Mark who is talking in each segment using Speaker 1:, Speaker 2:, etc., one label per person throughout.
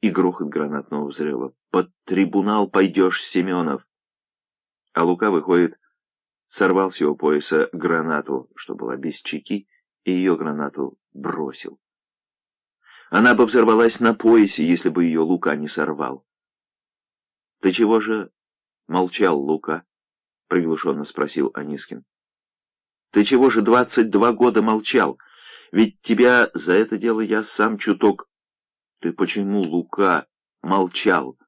Speaker 1: и грохот гранатного взрыва. «Под трибунал пойдешь, Семенов!» А Лука выходит, сорвал с его пояса гранату, что была без чеки, и ее гранату бросил. Она бы взорвалась на поясе, если бы ее Лука не сорвал. «Ты чего же молчал, Лука?» — приглушенно спросил Анискин. «Ты чего же двадцать два года молчал? Ведь тебя за это дело я сам чуток...» «Ты почему, Лука, молчал?»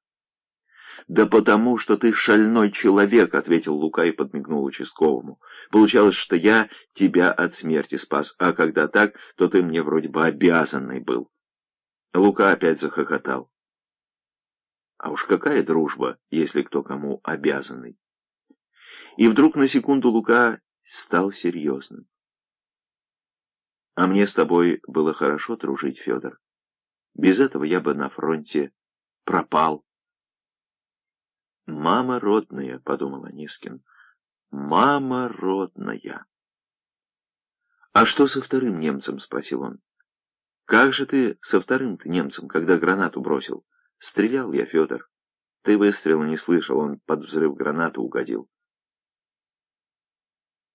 Speaker 1: «Да потому, что ты шальной человек», — ответил Лука и подмигнул участковому. «Получалось, что я тебя от смерти спас, а когда так, то ты мне вроде бы обязанный был». Лука опять захохотал. А уж какая дружба, если кто кому обязанный. И вдруг на секунду Лука стал серьезным. А мне с тобой было хорошо дружить, Федор. Без этого я бы на фронте пропал. «Мама родная», — подумал Анискин, — «мама родная». «А что со вторым немцем?» — спросил он. «Как же ты со вторым-то немцем, когда гранату бросил?» «Стрелял я, Федор. Ты выстрела не слышал, он под взрыв гранаты угодил».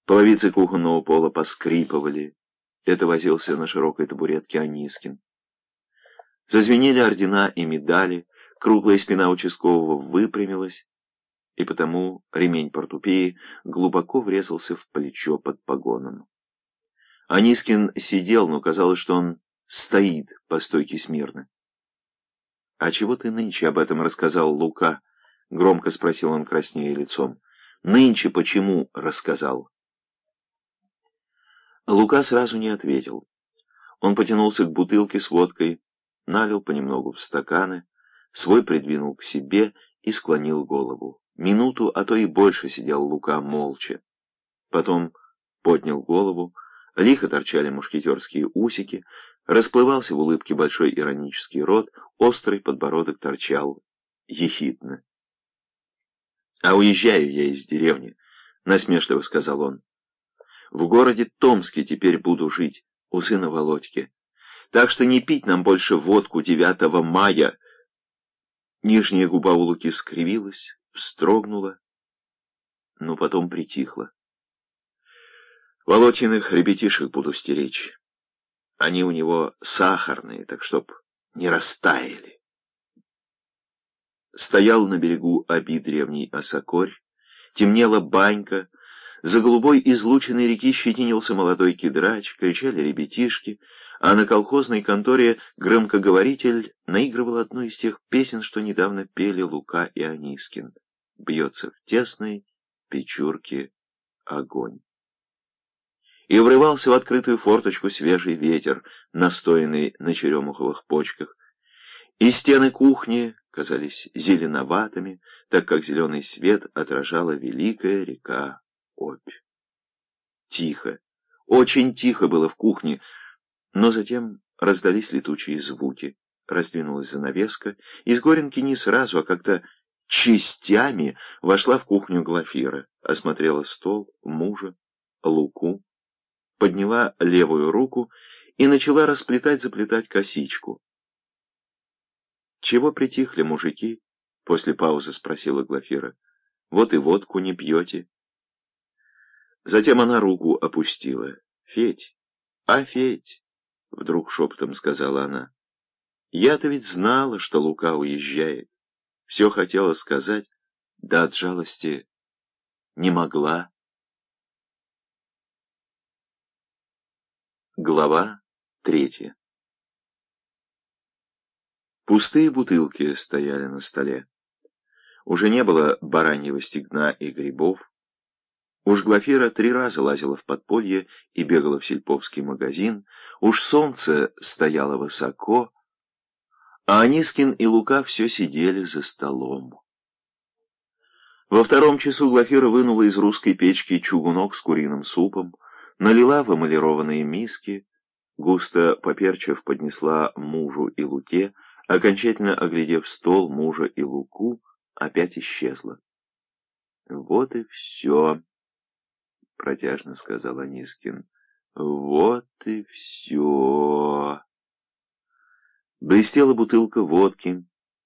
Speaker 1: Половицы кухонного пола поскрипывали. Это возился на широкой табуретке Анискин. Зазвенели ордена и медали, круглая спина участкового выпрямилась, и потому ремень портупеи глубоко врезался в плечо под погоном. Анискин сидел, но казалось, что он стоит по стойке смирно. — А чего ты нынче об этом рассказал, Лука? — громко спросил он краснея лицом. — Нынче почему рассказал? Лука сразу не ответил. Он потянулся к бутылке с водкой, налил понемногу в стаканы, свой придвинул к себе и склонил голову. Минуту, а то и больше сидел Лука молча. Потом поднял голову, лихо торчали мушкетерские усики, расплывался в улыбке большой иронический рот, острый подбородок торчал ехидно. «А уезжаю я из деревни», — насмешливо сказал он. «В городе Томске теперь буду жить, у сына Володьки. Так что не пить нам больше водку 9 мая». Нижняя губа у Луки скривилась, вздрогнула, но потом притихла. Володьиных ребятишек буду стеречь. Они у него сахарные, так чтоб не растаяли. Стоял на берегу оби древний осокорь, темнела банька, за голубой излученной реки щетинился молодой кедрач, кричали ребятишки, а на колхозной конторе громкоговоритель наигрывал одну из тех песен, что недавно пели Лука и Анискин. Бьется в тесной печурке огонь и врывался в открытую форточку свежий ветер, настоянный на черемуховых почках. И стены кухни казались зеленоватыми, так как зеленый свет отражала великая река Обь. Тихо, очень тихо было в кухне, но затем раздались летучие звуки. Раздвинулась занавеска, из Горенки не сразу, а как-то частями вошла в кухню Глафира, осмотрела стол, мужа, луку, подняла левую руку и начала расплетать-заплетать косичку. «Чего притихли, мужики?» — после паузы спросила Глафира. «Вот и водку не пьете». Затем она руку опустила. «Федь, а Федь!» — вдруг шепотом сказала она. «Я-то ведь знала, что Лука уезжает. Все хотела сказать, да от жалости не могла». Глава третья Пустые бутылки стояли на столе. Уже не было бараньего стегна и грибов. Уж Глафира три раза лазила в подполье и бегала в сельповский магазин. Уж солнце стояло высоко, а Анискин и Лука все сидели за столом. Во втором часу Глафира вынула из русской печки чугунок с куриным супом, налила в эмалированные миски, густо поперчив поднесла мужу и Луке, окончательно оглядев стол мужа и Луку, опять исчезла. «Вот и все», — протяжно сказал Анискин. «Вот и все». Блестела бутылка водки,